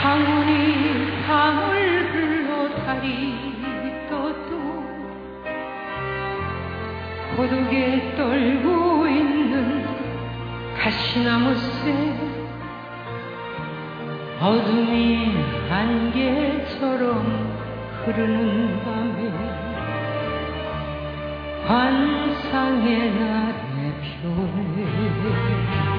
방울이 방울 불러 다리 떠도 고독에 떨고 있는 가시나무새 어둠이 안개처럼 흐르는 밤에 환상의 날에 표해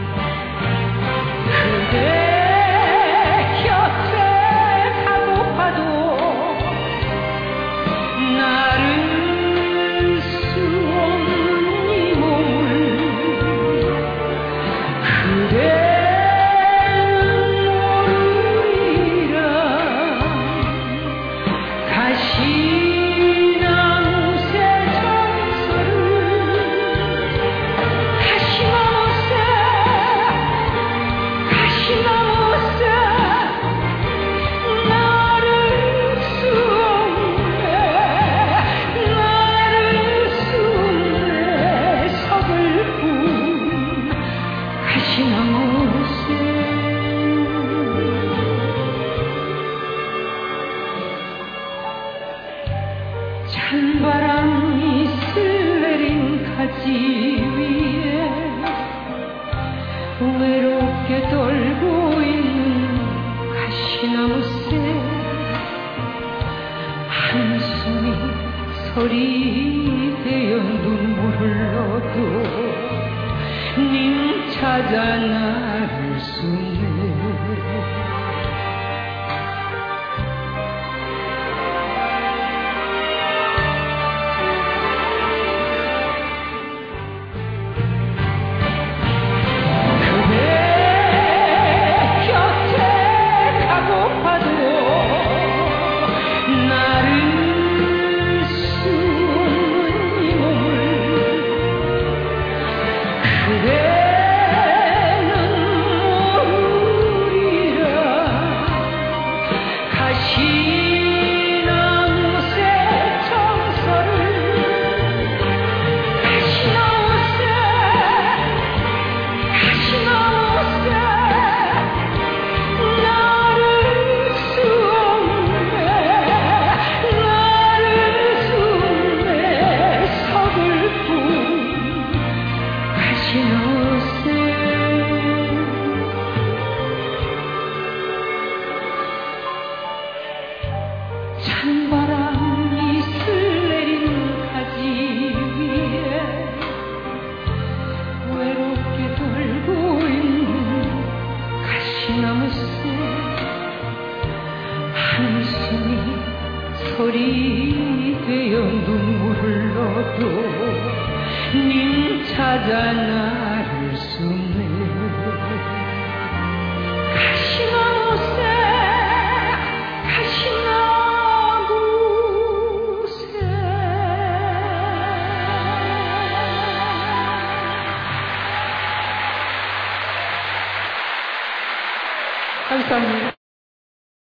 찬바람이 스내린 가지 위에 외롭게 떨고 있는 가시나무새 한숨이 소리되어 눈물을 넣어도 님 찾아 나를 숨 소리 되어 눈물을 넣어도 님 찾아 나 Obrigada.